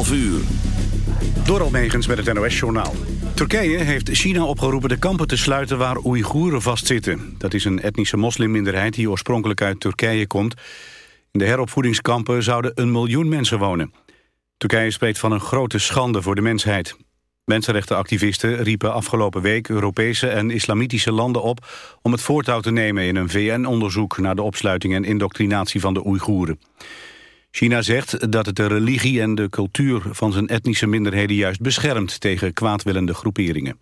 11 uur. Door Almegens met het NOS-journaal. Turkije heeft China opgeroepen de kampen te sluiten waar Oeigoeren vastzitten. Dat is een etnische moslimminderheid die oorspronkelijk uit Turkije komt. In de heropvoedingskampen zouden een miljoen mensen wonen. Turkije spreekt van een grote schande voor de mensheid. Mensenrechtenactivisten riepen afgelopen week Europese en islamitische landen op... om het voortouw te nemen in een VN-onderzoek naar de opsluiting en indoctrinatie van de Oeigoeren. China zegt dat het de religie en de cultuur van zijn etnische minderheden juist beschermt tegen kwaadwillende groeperingen.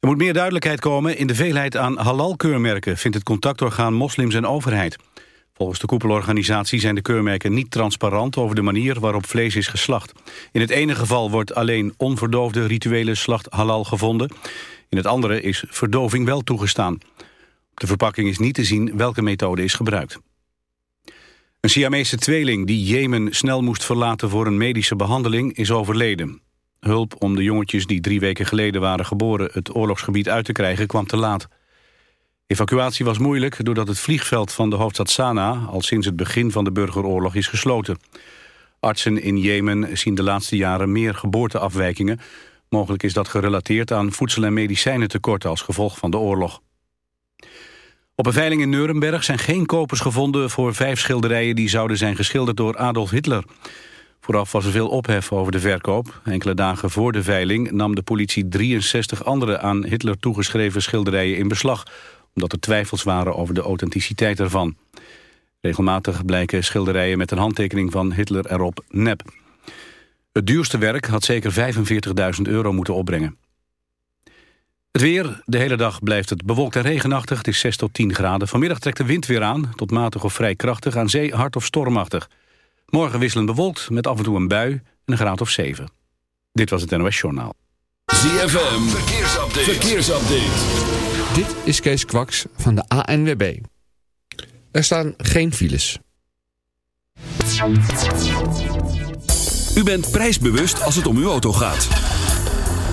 Er moet meer duidelijkheid komen in de veelheid aan halal-keurmerken, vindt het contactorgaan Moslims en Overheid. Volgens de koepelorganisatie zijn de keurmerken niet transparant over de manier waarop vlees is geslacht. In het ene geval wordt alleen onverdoofde rituele slacht halal gevonden. In het andere is verdoving wel toegestaan. Op de verpakking is niet te zien welke methode is gebruikt. Een Siamese tweeling die Jemen snel moest verlaten voor een medische behandeling is overleden. Hulp om de jongetjes die drie weken geleden waren geboren het oorlogsgebied uit te krijgen kwam te laat. Evacuatie was moeilijk doordat het vliegveld van de hoofdstad Sanaa al sinds het begin van de burgeroorlog is gesloten. Artsen in Jemen zien de laatste jaren meer geboorteafwijkingen. Mogelijk is dat gerelateerd aan voedsel- en medicijnentekorten als gevolg van de oorlog. Op een veiling in Nuremberg zijn geen kopers gevonden voor vijf schilderijen die zouden zijn geschilderd door Adolf Hitler. Vooraf was er veel ophef over de verkoop. Enkele dagen voor de veiling nam de politie 63 andere aan Hitler toegeschreven schilderijen in beslag, omdat er twijfels waren over de authenticiteit ervan. Regelmatig blijken schilderijen met een handtekening van Hitler erop nep. Het duurste werk had zeker 45.000 euro moeten opbrengen. Het weer, de hele dag blijft het bewolkt en regenachtig. Het is 6 tot 10 graden. Vanmiddag trekt de wind weer aan, tot matig of vrij krachtig. Aan zee hard of stormachtig. Morgen wisselend bewolkt, met af en toe een bui en een graad of 7. Dit was het NOS Journaal. ZFM, verkeersupdate. verkeersupdate. Dit is Kees Kwaks van de ANWB. Er staan geen files. U bent prijsbewust als het om uw auto gaat.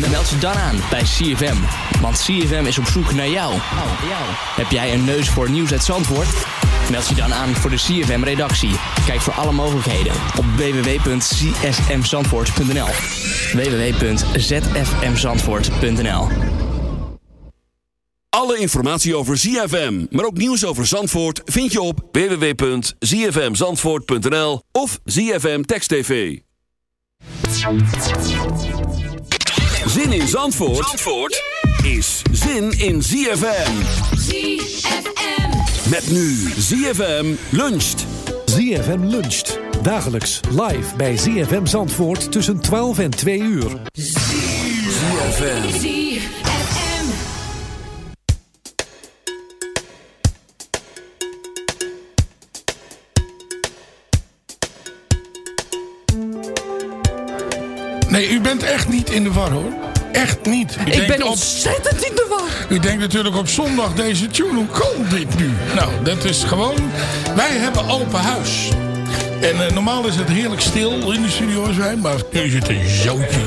Meld je dan aan bij CFM. Want CFM is op zoek naar jou. Heb jij een neus voor nieuws uit Zandvoort? Meld je dan aan voor de CFM-redactie. Kijk voor alle mogelijkheden op www.csmzandvoort.nl www.zfmzandvoort.nl Alle informatie over ZFM, maar ook nieuws over Zandvoort... vind je op www.zfmzandvoort.nl of ZFM Text TV. Zin in Zandvoort, Zandvoort is zin in ZFM. ZFM. Met nu ZFM luncht. ZFM luncht. Dagelijks live bij ZFM Zandvoort tussen 12 en 2 uur. Nee, u bent echt niet in de war hoor. Echt niet. U Ik ben op- ontzettend in de war. U denkt natuurlijk op zondag deze tune, hoe kan dit nu? Nou, dat is gewoon... Wij hebben open huis. En eh, normaal is het heerlijk stil in de studio zijn, maar nu is het een zootje.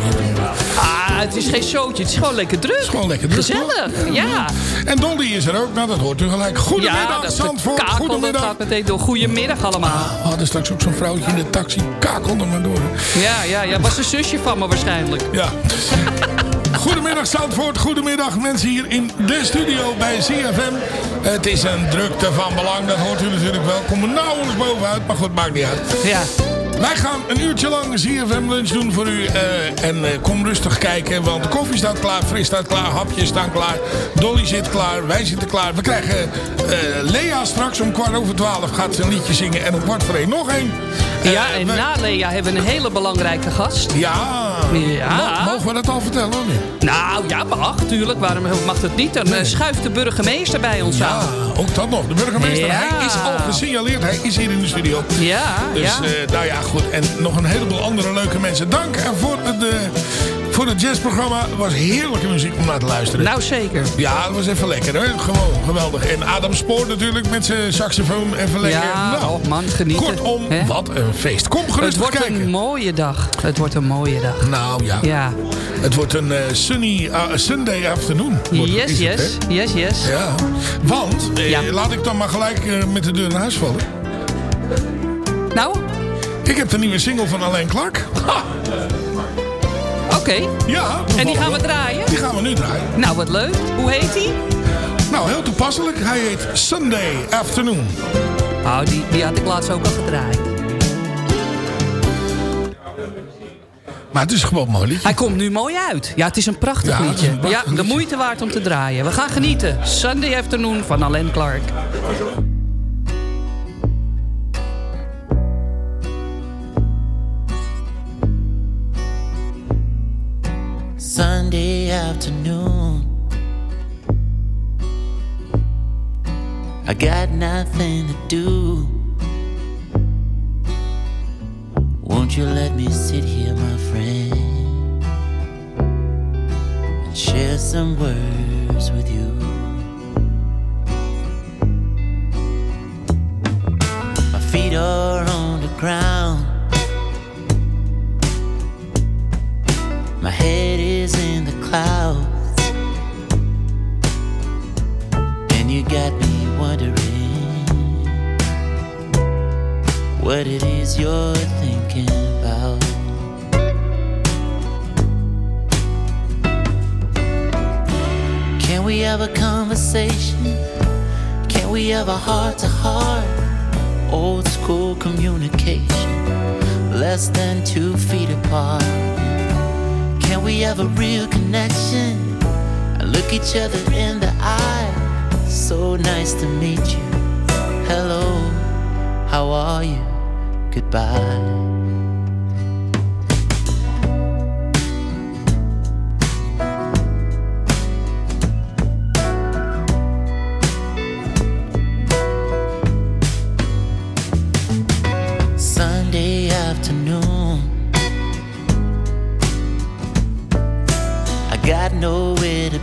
Ah, het is geen showtje. Het is gewoon lekker druk. Het is gewoon lekker druk, Gezellig, ja. En Dolly is er ook, nou dat hoort u gelijk. Goedemiddag ja, dat Zandvoort, goedemiddag. gaat meteen door. Goedemiddag allemaal. We hadden straks ook zo'n vrouwtje in de taxi, kakelde maar door. Ja, ja, ja. Was een zusje van me waarschijnlijk. Ja. Goedemiddag Zandvoort, goedemiddag mensen hier in de studio bij CFM. Het is een drukte van belang, dat hoort u natuurlijk wel. Kom er nauwelijks bovenuit, maar goed, maakt niet uit. Ja. Wij gaan een uurtje lang CFM lunch doen voor u. eh, en eh, kom rustig kijken, want de koffie staat klaar, fris staat klaar, hapjes staan klaar. Dolly zit klaar, wij zitten klaar. We krijgen eh, Lea straks om kwart over twaalf gaat ze een liedje zingen. En om kwart voor één nog één. Eh, Ja, en we- na Lea hebben we een hele belangrijke gast. Ja, Ja. Mo- mogen we dat al vertellen of niet? Nou, ja, mag, tuurlijk. Waarom mag dat niet? Dan eh, schuift de burgemeester bij ons Ja, aan. ook dat nog. De burgemeester, Ja. hij is al gesignaleerd. Hij is hier in de studio. Ja, Dus ja. eh, nou ja, goed. En nog een heleboel andere leuke mensen. Dank voor eh, voor het jazzprogramma. Was heerlijke muziek om naar te luisteren. Nou, zeker. Ja, het was even lekker. Hè? Gewoon geweldig. En Adam Spoor natuurlijk met zijn saxofoon. Even lekker. Ja, nou, oh man, genieten. Kortom, Hè? wat een feest. Kom gerust Het wordt kijken. een mooie dag. Het wordt een mooie dag. Nou ja. Ja. Het wordt een eh, sunny uh, Sunday afternoon. wordt- Yes, het, yes. Yes, yes. Ja, want eh, Ja. laat ik dan maar gelijk eh, met de deur naar huis vallen. Nou, Ik heb de nieuwe single van Alain Clark. Ha! oké. Ja. En die gaan we draaien? Die gaan we nu draaien. Nou, wat leuk. Hoe heet die? Nou, heel toepasselijk. Hij heet Sunday Afternoon. Nou, die, die had ik laatst ook al gedraaid. Maar het is gewoon mooi liedje. Hij komt nu mooi uit. Ja, het is een prachtig Ja, liedje. een prachtig ja, de liedje. moeite waard om te draaien. We gaan genieten. Sunday Afternoon van Alain Clark. Sunday afternoon. I got nothing to do. Won't you let me sit here, my friend, and share some words with you? My feet are on the ground. My head is in the clouds. And you got me wondering what it is you're thinking about. Can we have a conversation? Can we have a heart to heart? Old school communication, less than two feet apart. Can we have a real connection? I look each other in the eye. So nice to meet you. Hello, how are you? Goodbye.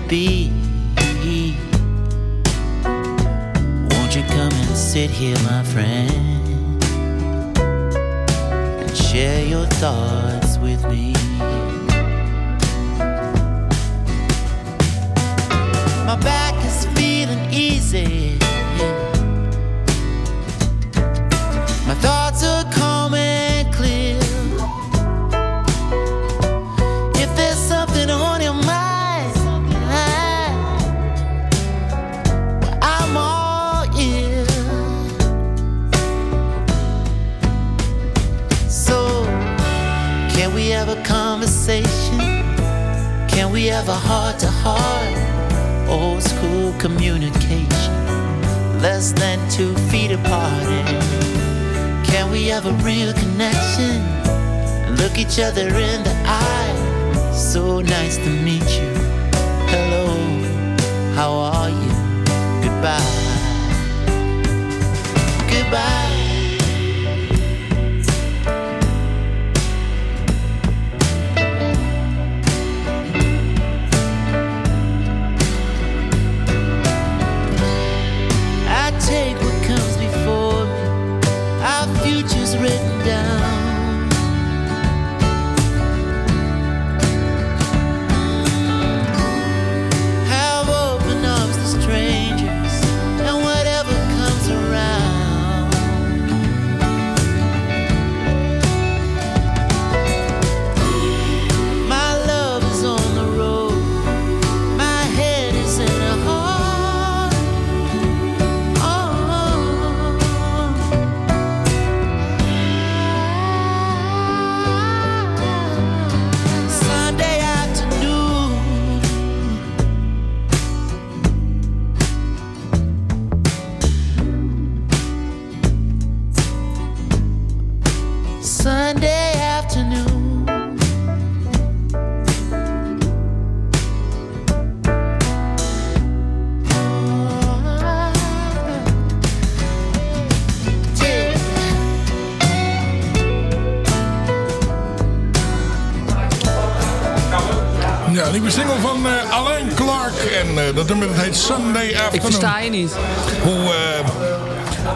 Be. Won't you come and sit here, my friend, and share your thoughts nieuwe single van eh, Alain Clark. En eh, dat nummer dat heet Sunday Afternoon. Ik versta je niet. Hoe, eh,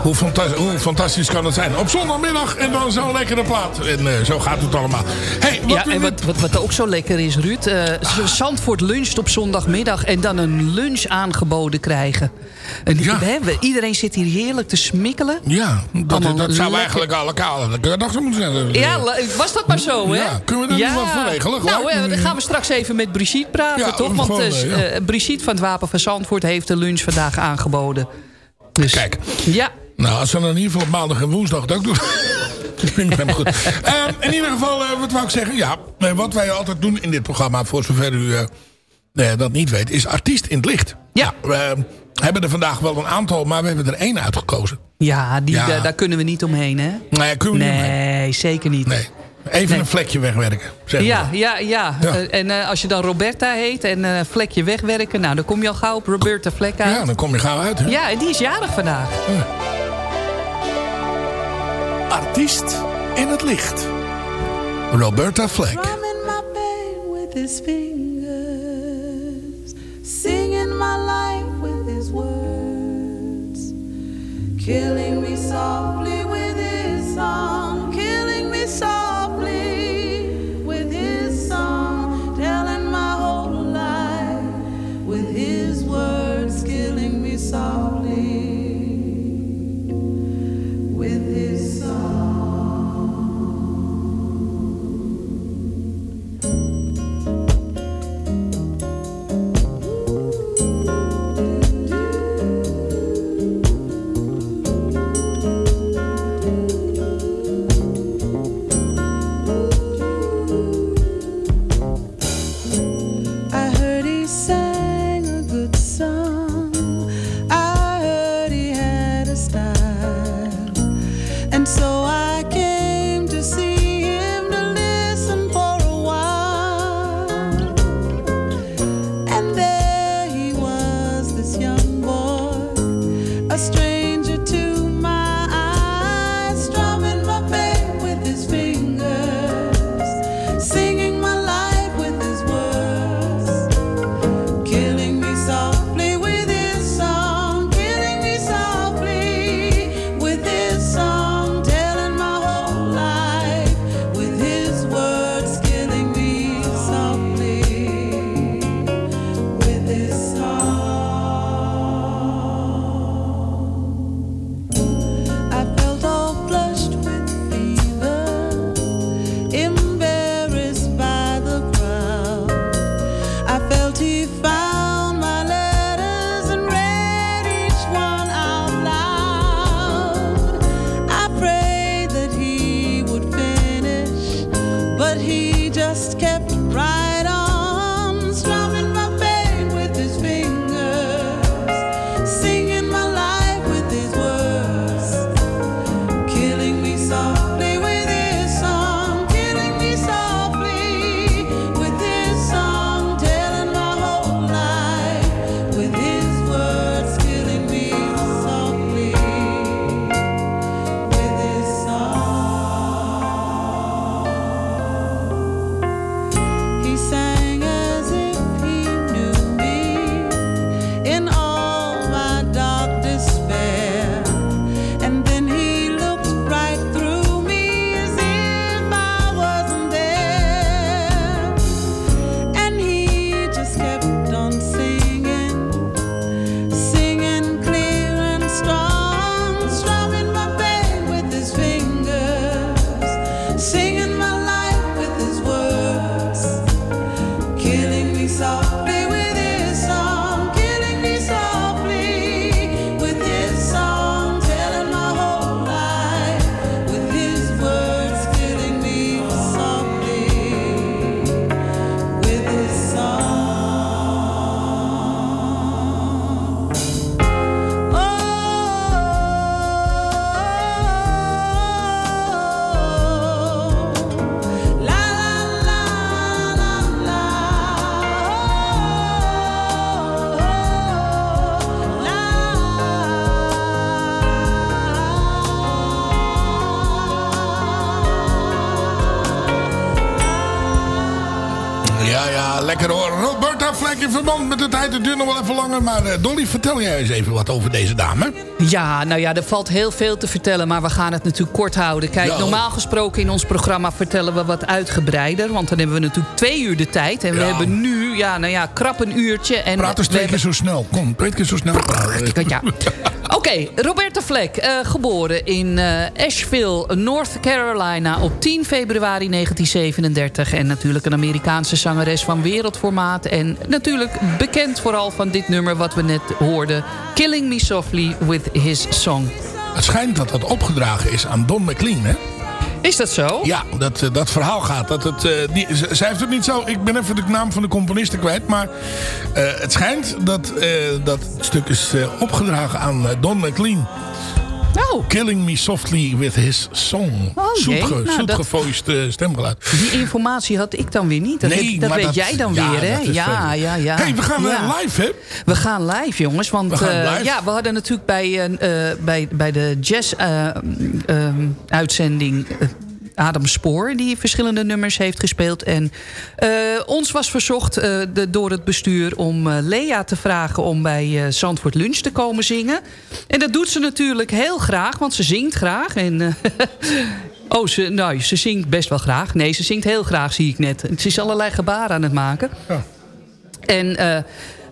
hoe, fanta- hoe fantastisch kan het zijn? Op zondagmiddag en dan zo'n lekkere plaat. En eh, zo gaat het allemaal. Hey, wat Ja, en wat, wat, wat ook zo lekker is, Ruud. eh, Z- Zandvoort luncht op zondagmiddag en dan een lunch aangeboden krijgen. En we- iedereen zit hier heerlijk te smikkelen. Ja, dat, dat zou eigenlijk alle kale moeten zijn. Ja, was dat maar zo, hè? Ja, kunnen we daar niet wat voor regelen? Nou, eh, dan gaan we straks even met Brigitte praten, Ja, toch? Want gewoon, eh, eh, ja. eh, Brigitte van het Wapen van Zandvoort heeft de lunch vandaag aangeboden. Dus, Kijk. Ja, Nou, als ze dan in ieder geval maandag en woensdag dat ook doen. Dat vind ik helemaal goed. Ehm, in ieder geval, eh, wat wou ik zeggen? Ja, eh, wat wij altijd doen in dit programma, voor zover u eh, dat niet weet, is artiest in het licht. Ja. we hebben er vandaag wel een aantal, maar we hebben er één uitgekozen. ja, die, Ja. Daar, kunnen we niet omheen, hè? Nee, kunnen we niet. Nee, zeker niet. Nee. Even Nee. een vlekje wegwerken. Zeg Ja, maar. ja, ja. Ja. En als je dan Roberta heet en vlekje wegwerken... nou, dan kom je al gauw op Roberta Vlek uit. ja, dan kom je gauw uit. Hè? Ja, en die is jarig vandaag. Artiest in het licht. Roberta Fleck. Drumming my pain with his fingers, singing my life with his words, killing me softly in verband met de tijd. Het duurt nog wel even langer. Maar eh, Dolly, vertel jij eens even wat over deze dame. Ja, nou ja, er valt heel veel te vertellen, maar we gaan het natuurlijk kort houden. Kijk, Ja. normaal gesproken in ons programma vertellen we wat uitgebreider. Want dan hebben we natuurlijk twee uur de tijd. En we hebben nu, ja, nou ja, krap een uurtje. En Praat eens we twee keer zo snel. Kom, twee keer zo snel praten. Ja. Oké, Roberta Fleck, eh, geboren in eh, Asheville, North Carolina op 10 februari 1937. En natuurlijk een Amerikaanse zangeres van wereldformaat. En natuurlijk bekend vooral van dit nummer wat we net hoorden. Killing Me Softly with His Song. Het schijnt dat dat opgedragen is aan Don McLean, hè? Is dat zo? Ja, dat, eh, dat verhaal gaat. Dat het, eh, die, zij heeft het niet zo... Ik ben even de naam van de componiste kwijt. Maar eh, het schijnt dat dat stuk is opgedragen aan Don McLean. Oh. Killing Me Softly with His Song. Oh. Zoetge, Nou, zoetgevoiced eh, stemgeluid. Die informatie had ik dan weer niet. Dat, Nee, heb- dat weet dat- jij dan ja, weer, hè? Ja, ja, ja. Hey, we gaan, eh, Ja. live, hè? We gaan live, jongens. Want We eh, live. ja, we hadden natuurlijk bij, bij, bij de jazz-uitzending... Adam Spoor, die verschillende nummers heeft gespeeld. En eh, ons was verzocht eh, de, door het bestuur om eh, Lea te vragen... om bij Zandvoort Lunch te komen zingen. En dat doet ze natuurlijk heel graag, want ze zingt graag. En, oh, ze, nou, ze zingt best wel graag. Nee, ze zingt heel graag, zie ik net. Ze is allerlei gebaren aan het maken. En eh,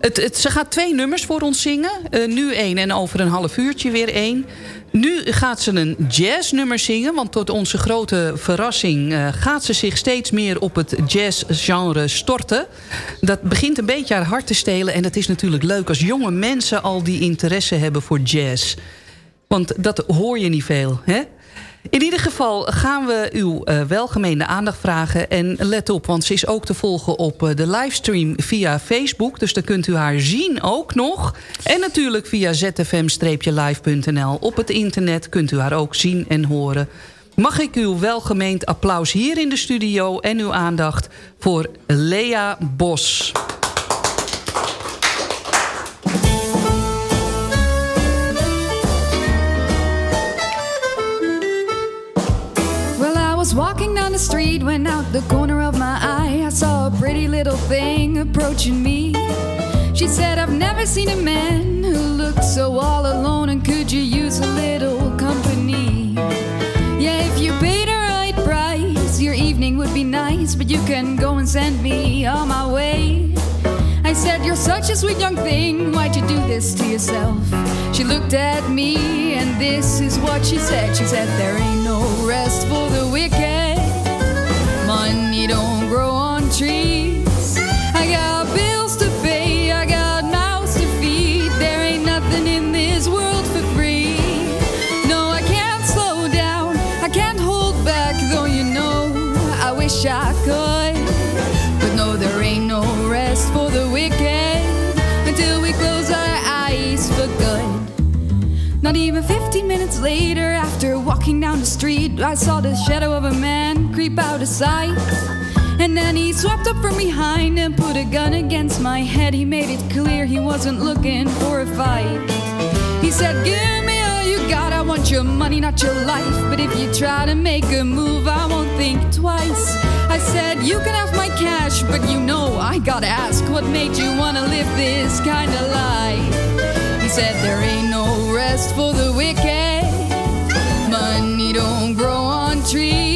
het, ze gaat twee nummers voor ons zingen. Eh, nu één en over een half uurtje weer één. Nu gaat ze een jazznummer zingen. Want tot onze grote verrassing eh, gaat ze zich steeds meer op het jazzgenre storten. Dat begint een beetje haar hart te stelen. En het is natuurlijk leuk als jonge mensen al die interesse hebben voor jazz. Want dat hoor je niet veel, hè? In ieder geval gaan we uw eh, welgemeende aandacht vragen. En let op, want ze is ook te volgen op eh, de livestream via Facebook. Dus dan kunt u haar zien ook nog. En natuurlijk via zfm-live.nl. Op het internet kunt u haar ook zien en horen. Mag ik uw welgemeend applaus hier in de studio... en uw aandacht voor Lea Bos. Walking down the street when out the corner of my eye I saw a pretty little thing approaching me. She said, I've never seen a man who looked so all alone, and could you use a little company? Yeah, if you paid a right price, your evening would be nice, but you can go and send me on my way. I said, You're such a sweet young thing, why'd you do this to yourself? She looked at me, and this is what she said. She said, There ain't no rest for trees. I got bills to pay, I got mouths to feed. There ain't nothing in this world for free. No, I can't slow down, I can't hold back, though you know I wish I could. But no, there ain't no rest for the wicked until we close our eyes for good. Not even 15 minutes later, after walking down the street, I saw the shadow of a man creep out of sight. And he swept up from behind and put a gun against my head. He made it clear he wasn't looking for a fight. He said, Give me all you got. I want your money, not your life. But if you try to make a move, I won't think twice. I said, You can have my cash, but you know I gotta ask, what made you wanna live this kind of life? He said, There ain't no rest for the wicked. Money don't grow on trees.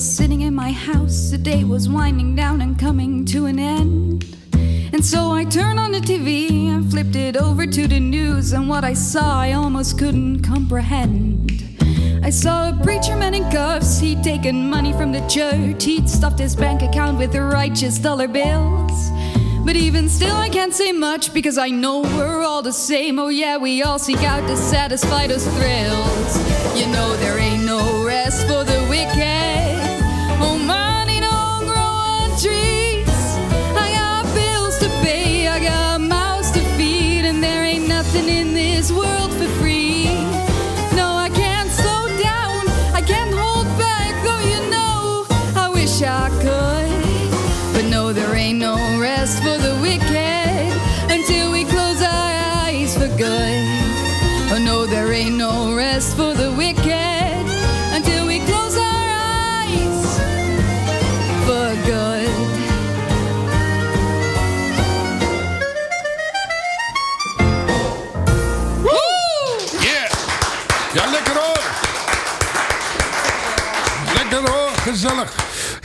Was sitting in my house. The day was winding down and coming to an end. And so I turned on the TV and flipped it over to the news, and what I saw I almost couldn't comprehend. I saw a preacher man in cuffs, he'd taken money from the church, he'd stuffed his bank account with righteous dollar bills. But even still, I can't say much because I know we're all the same. Oh, yeah, we all seek out to satisfy those thrills. You know, there ain't no rest for the wicked.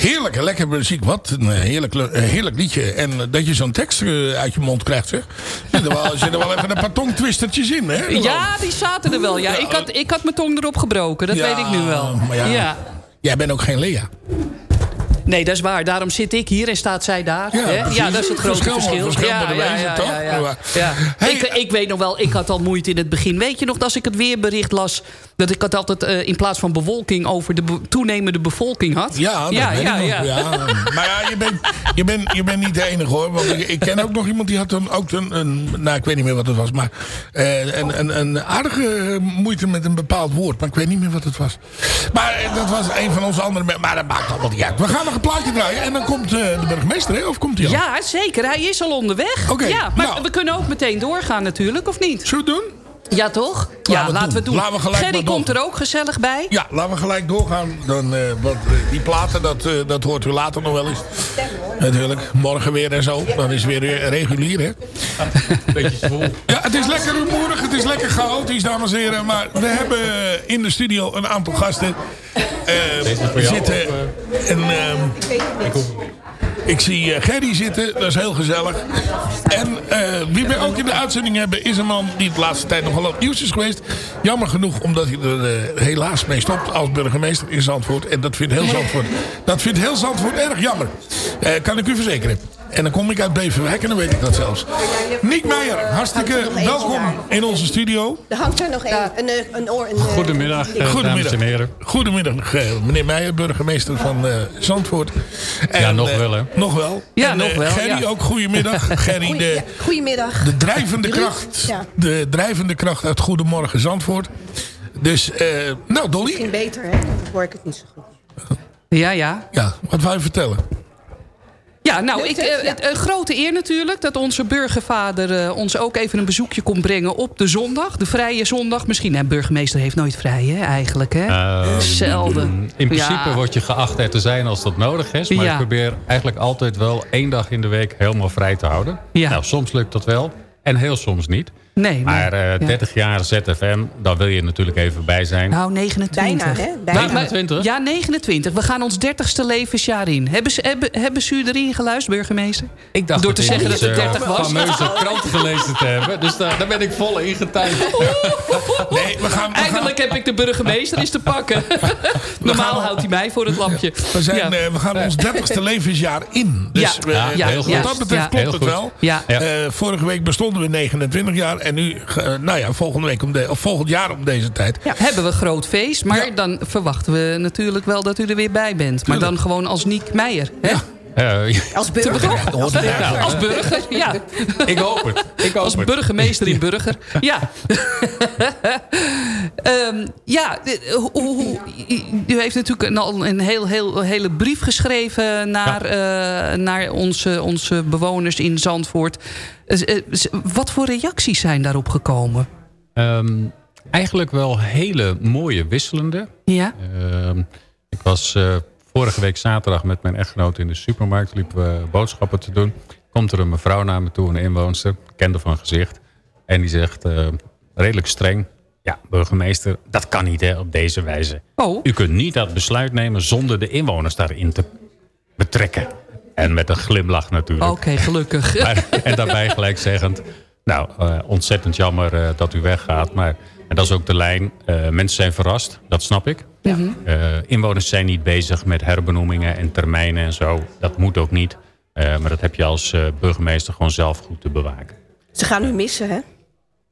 Heerlijk, lekker muziek. Wat een heerlijk, heerlijk liedje. En eh, dat je zo'n tekst eh, uit je mond krijgt, zeg. Zit er wel, er wel even een paar tongtwistertjes in, hè? Ja, die zaten er wel. Ja, ik, had, ik had mijn tong erop gebroken, dat Ja, weet ik nu wel. maar ja. Jij bent ook geen Lea. Nee, dat is waar. Daarom zit ik hier en staat zij daar. Ja, hè? ja dat is het grote Verschil- ja, ja, ja, toch? ja, ja. Ja. ik, ik weet nog wel, ik had al moeite in het begin. Weet je nog, als ik het weerbericht las... dat ik het altijd eh, in plaats van bewolking... over de be- toenemende bevolking had? Ja, dat ja, ja. Maar ja, je bent, je, bent, je bent niet de enige hoor. Want ik, ik ken ook nog iemand die had dan ook een, een... Nou, ik weet niet meer wat het was. Maar eh, een, een, een aardige moeite met een bepaald woord. Maar ik weet niet meer wat het was. Maar eh, dat was een van onze andere... Maar dat maakt allemaal niet uit. We gaan nog een plaatje draaien. En dan komt de burgemeester, hè? Of komt hij al? Ja, zeker. Hij is al onderweg. Oké, ja, maar nou. we kunnen ook meteen doorgaan natuurlijk, of niet? Zullen we het doen? Ja, toch? Laten ja, we laten we doen. Laten we gelijk Gerry maar komt er ook gezellig bij. Ja, laten we gelijk doorgaan. Dan, eh, want eh, die platen, dat, eh, dat hoort u later nog wel eens. Natuurlijk. Morgen weer en zo. Dan is het weer regulier, hè? Beetje. Ja, het is lekker rumoerig. Het is lekker chaotisch, dames en heren. Maar we hebben in de studio een aantal gasten. Eh, voor jou, zitten. of, en, ehm, ik zie eh, Gerry zitten, dat is heel gezellig. En eh, wie we ook in de uitzending hebben is een man die de laatste tijd nogal op nieuws is geweest. Jammer genoeg, omdat hij er eh, helaas mee stopt als burgemeester in Zandvoort. En dat vindt heel Zandvoort, dat vindt heel Zandvoort erg jammer. Kan ik u verzekeren. En dan kom ik uit Beverwijk en dan weet ik dat zelfs. Niek Meijer, hartstikke welkom in onze studio. Er hangt er nog één. Een, een oor. Een, eh, Goedemiddag, eh, Goedemiddag. dames en heren. Goedemiddag, eh, meneer Meijer, burgemeester van eh, Zandvoort. Ja, nog wel, hè? Nog wel. Ja, En, nog wel, Gerry ja. ook, goedemiddag. Gerry, de, Goedemiddag. de drijvende kracht. De drijvende kracht uit Goedemorgen Zandvoort. Dus, eh, nou Dolly. Misschien beter, hè? Dan hoor ik het niet zo goed. Ja, ja. Ja, wat wou je vertellen? Ja, nou, ik, hè? eh, Ja. een grote eer natuurlijk... dat onze burgervader eh, ons ook even een bezoekje komt brengen op de zondag. De vrije zondag. Misschien, hè, burgemeester heeft nooit vrij, hè, eigenlijk, hè? Ehm, Zelden. In principe Ja. word je geacht er te zijn als dat nodig is. Maar Ja. ik probeer eigenlijk altijd wel één dag in de week helemaal vrij te houden. Ja. Nou, soms lukt dat wel. En heel soms niet. Nee, Maar eh, ja. 30 jaar ZFM, daar wil je natuurlijk even bij zijn. Nou, 29. Bijna, hè? Bijna. Maar- maar- 29? Ja, 29. We gaan ons 30ste levensjaar in. Hebben ze, hebben, hebben ze u erin geluisterd, burgemeester? Ik dacht Door te in zeggen dat het 30 was. fameuze krant gelezen te hebben. Dus daar, daar ben ik vol ingetuigd. Nee, we gaan... We gaan Eindelijk heb ik de burgemeester eens te pakken. Normaal houdt hij mij voor het lampje. we, zijn, Ja. eh, we gaan ons 30ste levensjaar in. Dus Ja. eh, ja, wat dat betreft Ja. klopt Heel het goed. wel. Eh, vorige week bestonden we 29 jaar. En nu, eh, nou ja, volgende week om de, of volgend jaar om deze tijd. Ja, hebben we groot feest. Maar Ja. dan verwachten we natuurlijk wel dat u er weer bij bent. Maar dan gewoon als Niek Meijer. Hè? Eh, Als burger. Ja, als burger, ja. ik hoop het. Ik hoop Als burgemeester in burger. Ja. Ehm, ja, u heeft natuurlijk een, al een heel, heel, hele brief geschreven naar, eh, naar onze, onze bewoners in Zandvoort. Eh, eh, Wat voor reacties zijn daarop gekomen? Ehm, eigenlijk wel hele mooie wisselende. Ja. Ehm, ik was eh, vorige week zaterdag met mijn echtgenoot in de supermarkt. Liepen we boodschappen te doen. Komt er een mevrouw naar me toe, een inwoonster. Kende van gezicht. En die zegt, redelijk streng. Ja, burgemeester, dat kan niet hè, op deze wijze. Oh. U kunt niet dat besluit nemen zonder de inwoners daarin te betrekken. En met een glimlach natuurlijk. Oké, gelukkig. Maar- en daarbij gelijk zeggend... Nou, eh, ontzettend jammer eh, dat u weggaat. Maar en dat is ook de lijn. eh, mensen zijn verrast, dat snap ik. Eh, inwoners zijn niet bezig met herbenoemingen en termijnen en zo. Dat moet ook niet. Eh, maar dat heb je als eh, burgemeester gewoon zelf goed te bewaken. Ze gaan u missen, hè?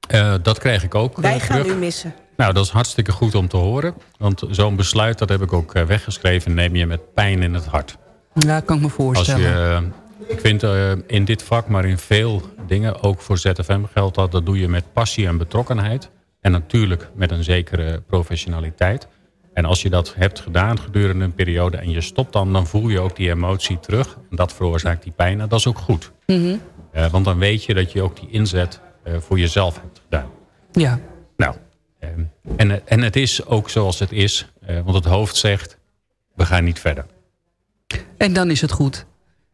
Eh, dat krijg ik ook Wij gaan terug. u missen. Nou, dat is hartstikke goed om te horen. Want zo'n besluit, dat heb ik ook eh, weggeschreven... neem je met pijn in het hart. Ja, kan ik me Als voorstellen. je, eh, ik vind eh, in dit vak, maar in veel dingen, ook voor ZFM geldt dat, dat doe je met passie en betrokkenheid. En natuurlijk met een zekere professionaliteit. En als je dat hebt gedaan gedurende een periode en je stopt dan, dan voel je ook die emotie terug. En dat veroorzaakt die pijn. En dat is ook goed. Mhm. Eh, want dan weet je dat je ook die inzet eh, voor jezelf hebt gedaan. Ja. Nou, eh, en, en het is ook zoals het is. eh, want het hoofd zegt, we gaan niet verder. En dan is het goed.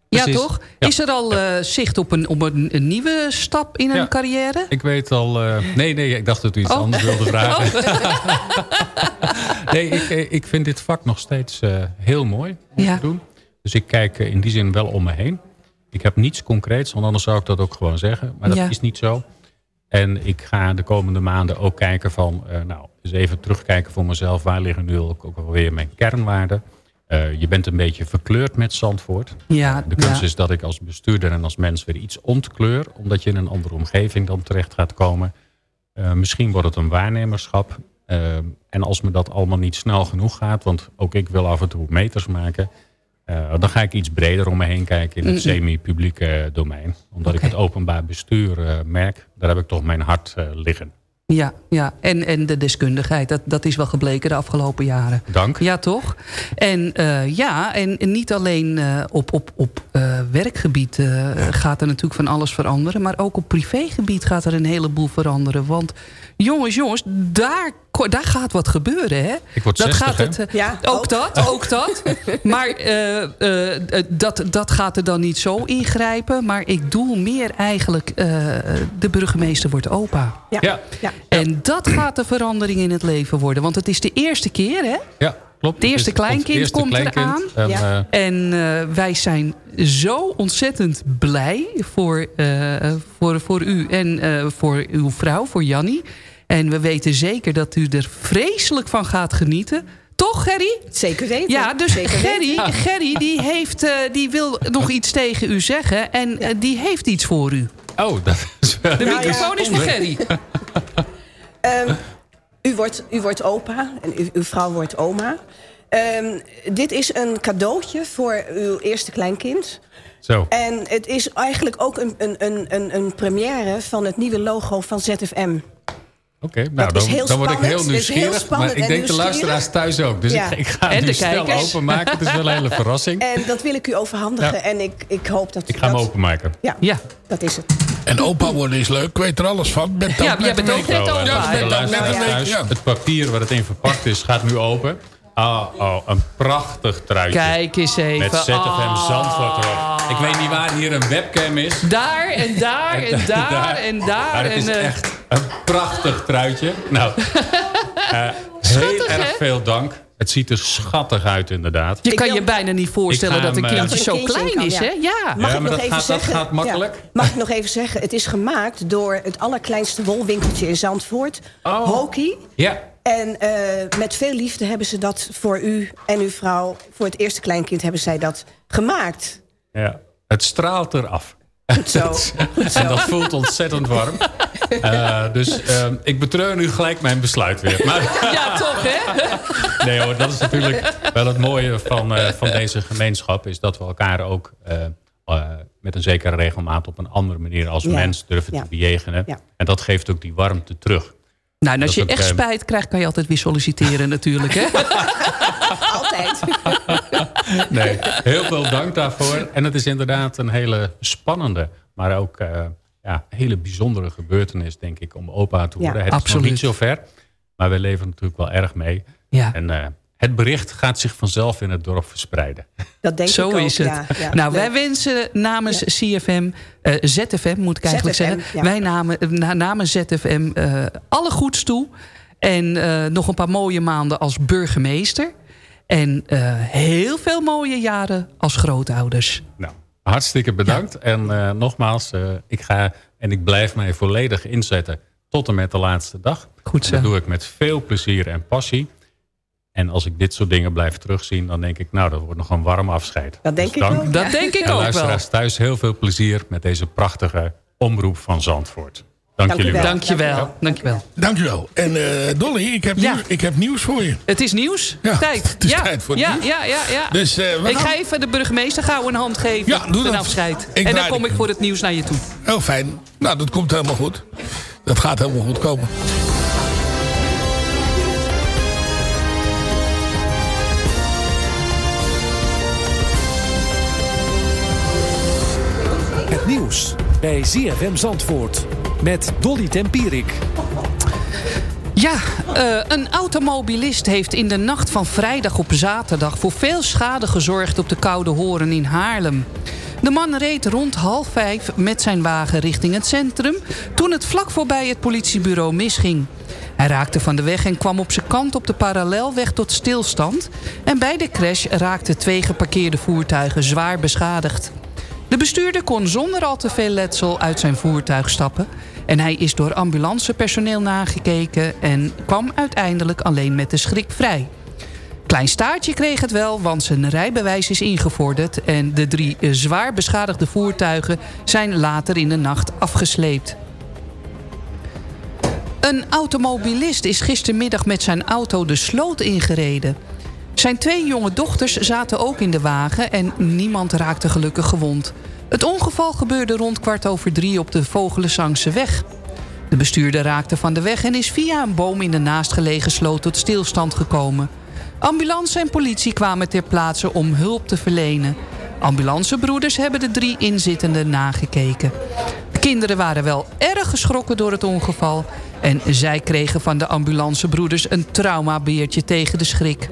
Ja, toch? Ja. Is er al eh, zicht op, een, op een, een nieuwe stap in een Ja. carrière? Ik weet al... eh, nee, nee, ik dacht dat u iets Oh. anders wilde vragen. Oh. nee, ik, eh, ik vind dit vak nog steeds heel mooi om Ja. te doen. Dus ik kijk in die zin wel om me heen. Ik heb niets concreets, want anders zou ik dat ook gewoon zeggen. Maar dat is niet zo. En ik ga de komende maanden ook kijken van... nou, eens even terugkijken voor mezelf. Waar liggen nu ook, ook alweer mijn kernwaarden? Eh, je bent een beetje verkleurd met Zandvoort. Ja, De kunst ja. is dat ik als bestuurder en als mens weer iets ontkleur. Omdat je in een andere omgeving dan terecht gaat komen. Eh, misschien wordt het een waarnemerschap. Eh, en als me dat allemaal niet snel genoeg gaat. Want ook ik wil af en toe meters maken. dan ga ik iets breder om me heen kijken in het semi-publieke domein. Omdat ik het openbaar bestuur merk. Daar heb ik toch mijn hart liggen. Ja, ja. En, en de deskundigheid, dat, dat is wel gebleken de afgelopen jaren. Dank. Ja, toch? En eh, ja, en niet alleen eh, op, op, op eh, werkgebied gaat er natuurlijk van alles veranderen... maar ook op privégebied gaat er een heleboel veranderen. Want jongens, jongens, daar, daar gaat wat gebeuren, hè? Ik word dat 60, gaat hè? het, eh, Ja, ook, ook. dat, ook dat. Maar eh, eh, dat, dat gaat er dan niet zo ingrijpen. Maar ik doe meer eigenlijk, eh, de burgemeester wordt opa. Ja. Ja, Ja. En dat gaat de verandering in het leven worden. Want het is de eerste keer, hè? ja klopt. Het eerste kleinkind eerste komt kleinkind. eraan. En, Ja. En wij zijn zo ontzettend blij voor, eh, voor, voor u en eh, voor uw vrouw, voor Jannie. En we weten zeker dat u er vreselijk van gaat genieten. Toch, Gerry? Zeker weten. Ja, dus Zeker Gerry, weten. Gerry die, heeft, eh, die wil nog iets tegen u zeggen. En eh, die heeft iets voor u. oh, dat is wel De Nou microfoon is voor Gerry. Ehm, u, wordt, u wordt opa en u- uw vrouw wordt oma. Ehm, dit is een cadeautje voor uw eerste kleinkind. Zo. En het is eigenlijk ook een, een, een, een, een première van het nieuwe logo van ZFM. Oké, nou dan, heel dan word ik heel nieuwsgierig. spannend maar ik en denk de luisteraars thuis ook. Dus Ja. ik, ik ga En het nu de snel openmaken. Het is wel een hele verrassing. En dat wil ik u overhandigen. Ja. En ik, ik hoop dat... Ik ga hem openmaken. Ja, Ja. dat is het. En opa worden is leuk. Ik weet er alles van. Ben Ja, jij bent ook net opa. en Ja, een week, thuis, ja. Het papier waar het in verpakt is gaat nu open. Oh, oh, een prachtig truitje. Kijk eens even. Met ZFM Ah. Zandvoort erop. Ik weet niet waar hier een webcam is. Daar en daar en daar en daar. Maar het is en, eh, echt een prachtig truitje. Nou, eh, heel erg hè? veel dank. Het ziet er schattig uit inderdaad. Je kan je bijna niet voorstellen ga dat een eh, kindje zo een klein in is, hè? ja. Ja. Mag Ja, ik maar nog dat even gaat- dat zeggen? gaat makkelijk. Ja. Mag ik nog even zeggen? Het is gemaakt door het allerkleinste wolwinkeltje in Zandvoort. Oh. Hoki. Ja, En eh, met veel liefde hebben ze dat voor u en uw vrouw... voor het eerste kleinkind hebben zij dat gemaakt. ja. Het straalt eraf. Goed zo. Goed zo. En dat voelt ontzettend warm. Eh, dus eh, ik betreur nu gelijk mijn besluit weer. Maar Ja, toch, hè? nee hoor, dat is natuurlijk wel het mooie van, eh, van deze gemeenschap. Is dat we elkaar ook eh, met een zekere regelmaat op een andere manier als Ja. mens durven Ja. te bejegenen. Ja. En dat geeft ook die warmte terug. Nou, en als Dat je echt spijt krijgt, kan je altijd weer solliciteren natuurlijk, hè? Altijd. Nee, heel veel dank daarvoor. En het is inderdaad een hele spannende, maar ook eh, ja, hele bijzondere gebeurtenis, denk ik, om opa te Ja, worden. het is absoluut. nog niet zo ver, maar we leven natuurlijk wel erg mee. Ja. En eh, het bericht gaat zich vanzelf in het dorp verspreiden. Dat denk Zo ik ook. is het. Ja, ja. nou, wij wensen namens CFM, eh, ZFM moet ik eigenlijk ZFM, zeggen. ja. Wij namen, na- namens ZFM eh, alle goeds toe. En eh, nog een paar mooie maanden als burgemeester. En eh, heel veel mooie jaren als grootouders. Nou, hartstikke bedankt. En eh, nogmaals, eh, ik ga en ik blijf mij volledig inzetten tot en met de laatste dag. Goed En zo. dat doe ik met veel plezier en passie. En als ik dit soort dingen blijf terugzien, dan denk ik, nou, dat wordt nog een warm afscheid. Dat denk Dus ik ook. Dat denk ik En ook wel. luisteraars thuis, heel veel plezier met deze prachtige omroep van Zandvoort. Dank, Dank jullie wel. wel. Dankjewel. Dankjewel. Dankjewel. En eh, Dolly, ik heb, Ja. nieuws, ik heb nieuws voor je. Het is nieuws. Ja, tijd. het is ja. tijd voor ja, nieuws. Ja, ja, ja. Dus, eh, ik gaan- ga even de burgemeester gauw een hand geven. Ja, doe dat. afscheid. Ik en dan kom ik voor het nieuws naar je toe. Heel fijn. Nou, dat komt helemaal goed. Dat gaat helemaal goed komen. Het nieuws bij ZFM Zandvoort met Dolly Tempierik. Ja, eh, een automobilist heeft in de nacht van vrijdag op zaterdag... voor veel schade gezorgd op de Koude Horen in Haarlem. De man reed rond half vijf met zijn wagen richting het centrum... toen het vlak voorbij het politiebureau misging. Hij raakte van de weg en kwam op zijn kant op de parallelweg tot stilstand... en bij de crash raakten twee geparkeerde voertuigen zwaar beschadigd. De bestuurder kon zonder al te veel letsel uit zijn voertuig stappen... en hij is door ambulancepersoneel nagekeken... en kwam uiteindelijk alleen met de schrik vrij. Klein staartje kreeg het wel, want zijn rijbewijs is ingevorderd... en de drie eh, zwaar beschadigde voertuigen zijn later in de nacht afgesleept. Een automobilist is gistermiddag met zijn auto de sloot ingereden. Zijn twee jonge dochters zaten ook in de wagen en niemand raakte gelukkig gewond. Het ongeval gebeurde rond kwart over drie op de Vogelenzangse weg. De bestuurder raakte van de weg en is via een boom in de naastgelegen sloot tot stilstand gekomen. Ambulance en politie kwamen ter plaatse om hulp te verlenen. Ambulancebroeders hebben de drie inzittenden nagekeken. De kinderen waren wel erg geschrokken door het ongeval... en zij kregen van de ambulancebroeders een traumabeertje tegen de schrik.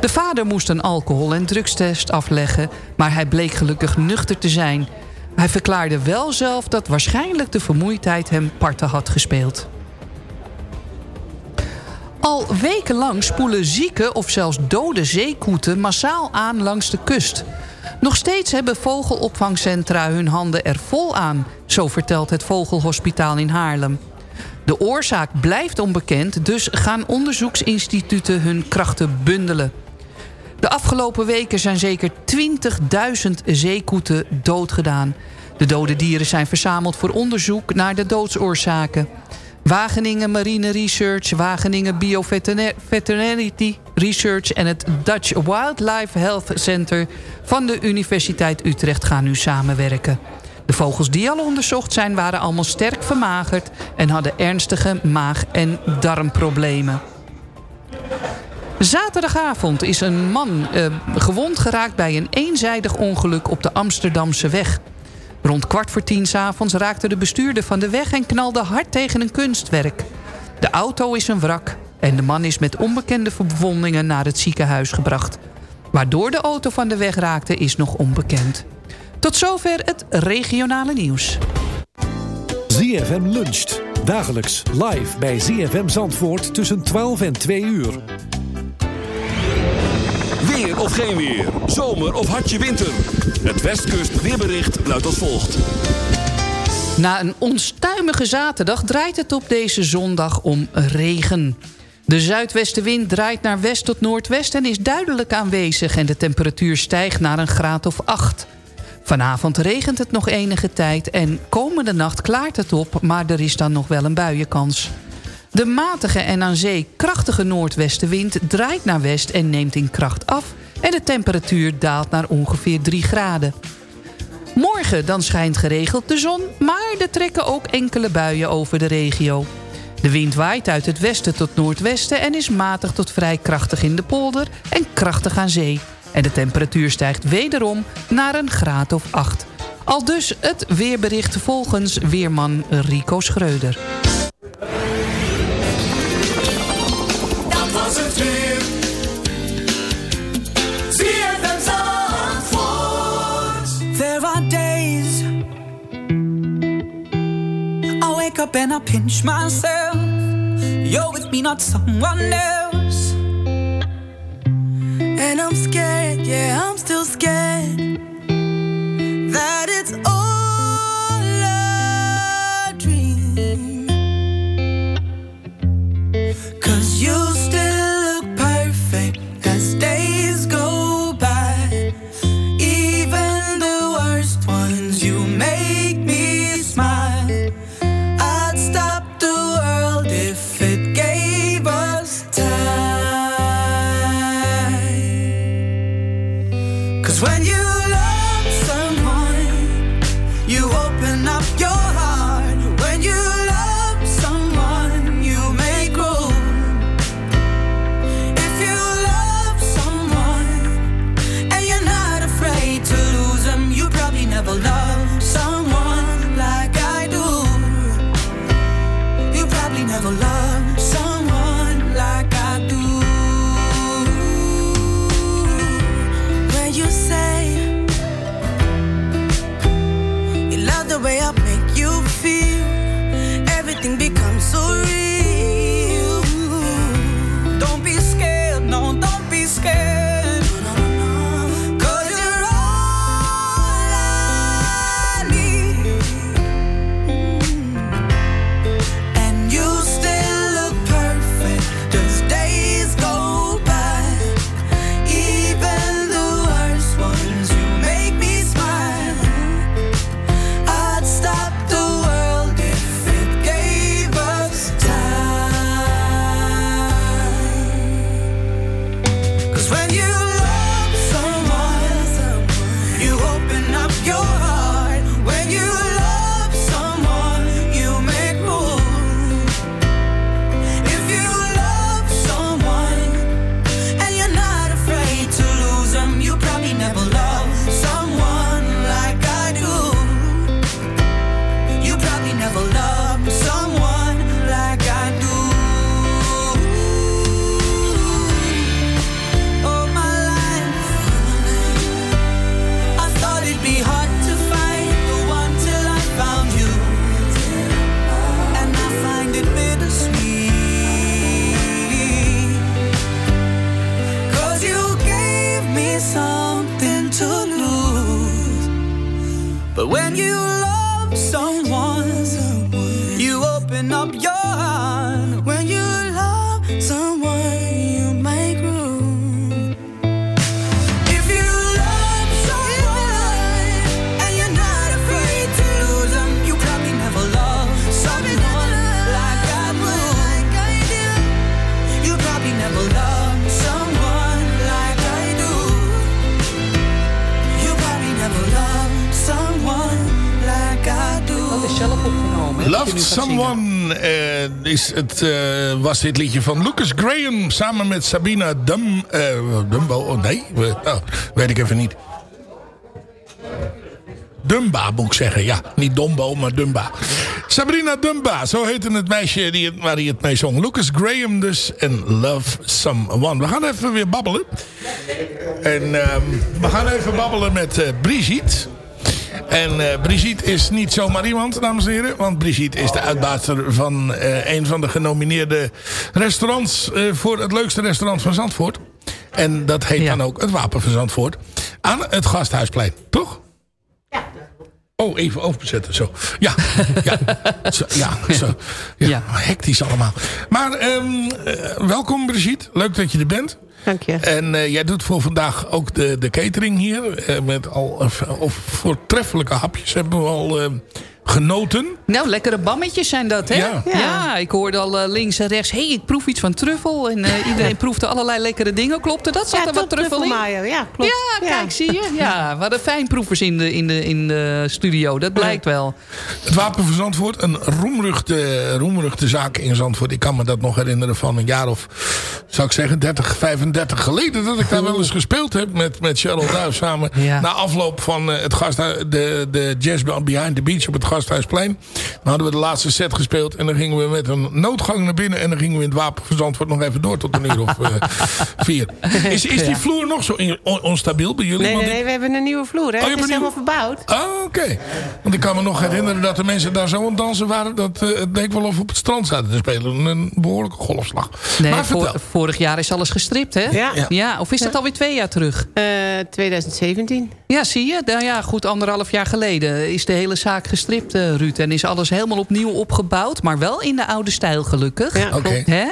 De vader moest een alcohol- en drugstest afleggen... maar hij bleek gelukkig nuchter te zijn. Hij verklaarde wel zelf dat waarschijnlijk de vermoeidheid hem parten had gespeeld. Al wekenlang spoelen zieke of zelfs dode zeekoeten massaal aan langs de kust. Nog steeds hebben vogelopvangcentra hun handen er vol aan... zo vertelt het Vogelhospitaal in Haarlem. De oorzaak blijft onbekend, dus gaan onderzoeksinstituten hun krachten bundelen. De afgelopen weken zijn zeker 20.000 zeekoeten doodgedaan. De dode dieren zijn verzameld voor onderzoek naar de doodsoorzaken. Wageningen Marine Research, Wageningen Bioveterinary Research... en het Dutch Wildlife Health Center van de Universiteit Utrecht gaan nu samenwerken. De vogels die al onderzocht zijn waren allemaal sterk vermagerd... en hadden ernstige maag- en darmproblemen. Zaterdagavond is een man eh, gewond geraakt bij een eenzijdig ongeluk op de Amsterdamse weg. Rond kwart voor tien s'avonds raakte de bestuurder van de weg en knalde hard tegen een kunstwerk. De auto is een wrak en de man is met onbekende verwondingen naar het ziekenhuis gebracht. Waardoor de auto van de weg raakte is nog onbekend. Tot zover het regionale nieuws. ZFM luncht. Dagelijks live bij ZFM Zandvoort tussen 12 en 2 uur. Weer of geen weer. Zomer of hartje winter. Het Westkust weerbericht luidt als volgt. Na een onstuimige zaterdag draait het op deze zondag om regen. De zuidwestenwind draait naar west tot noordwest en is duidelijk aanwezig... en de temperatuur stijgt naar een graad of 8. Vanavond regent het nog enige tijd en komende nacht klaart het op... maar er is dan nog wel een buienkans. De matige en aan zee krachtige noordwestenwind draait naar west en neemt in kracht af... en de temperatuur daalt naar ongeveer 3 graden. Morgen dan schijnt geregeld de zon, maar er trekken ook enkele buien over de regio. De wind waait uit het westen tot noordwesten en is matig tot vrij krachtig in de polder en krachtig aan zee. En de temperatuur stijgt wederom naar een graad of 8. Al dus het weerbericht volgens weerman Rico Schreuder. Dat was het weer. ZFM Zandvoort. There are days I wake up and I pinch myself. You're with me, not someone else. And I'm scared, yeah, I'm het, eh, was dit liedje van Lucas Graham samen met Sabina Dum, eh, Dumbo. Oh nee, oh, weet ik even niet. Dumba moet ik zeggen. Ja, niet Dombo, maar Dumba. Sabrina Dumba, zo heette het meisje die waar hij het mee zong. Lucas Graham dus en Love Someone. We gaan even weer babbelen. En ehm, we gaan even babbelen met eh, Brigitte. En eh, Brigitte is niet zomaar iemand, dames en heren. Want Brigitte is de uitbater van eh, een van de genomineerde restaurants... eh, voor het leukste restaurant van Zandvoort. En dat heet dan ook het Wapen van Zandvoort. Aan het Gasthuisplein, toch? Oh, even openzetten, zo. Ja, ja, zo, ja, zo. Ja, hectisch allemaal. Maar ehm, eh, welkom Brigitte, leuk dat je er bent. Dank je. En eh, jij doet voor vandaag ook de, de catering hier. eh, met al of voortreffelijke hapjes hebben we al eh, genoten. Nou, lekkere bammetjes zijn dat, hè? Ja. Ja, ik hoorde al eh, links en rechts... hé, hey, ik proef iets van truffel. En eh, iedereen proefde allerlei lekkere dingen. Klopte dat? Zat Ja, er wat truffel in? ja, klopt. Ja, Ja. kijk, zie je? Ja, we hadden fijnproevers in de, in, de, in de studio. Dat blijkt wel. Het Wapen van Zandvoort, een roemruchte, roemruchte zaak in Zandvoort. Ik kan me dat nog herinneren van een jaar of, zou ik zeggen, 30, 35 geleden. Dat ik daar wel eens gespeeld heb met, met Cheryl Duif samen. Na afloop van eh, het gasthuis, de, de Jazz Behind the Beach op het Gasthuisplein. Dan hadden we de laatste set gespeeld. En dan gingen we met een noodgang naar binnen. En dan gingen we in het Wapen van Zandvoort nog even door tot een uur of eh, vier. Is, is die vloer nog zo in- on- onstabiel bij jullie? Nee, nee, nee, we hebben een nieuwe vloer. Hè? Oh, je het is helemaal verbouwd. Ah, oké. Want ik kan me nog herinneren dat de mensen daar zo aan het dansen waren. Dat eh, het leek wel of we op het strand zaten te spelen. Een behoorlijke golfslag. Nee, maar vorig jaar is alles gestript, hè? Ja. ja. Of is dat alweer twee jaar terug? Eh, 2017. Ja, zie je? Nou ja, goed anderhalf jaar geleden is de hele zaak gestript, eh, Ruud. En is alles helemaal opnieuw opgebouwd. Maar wel in de oude stijl, gelukkig. Ja, Oké. Hè?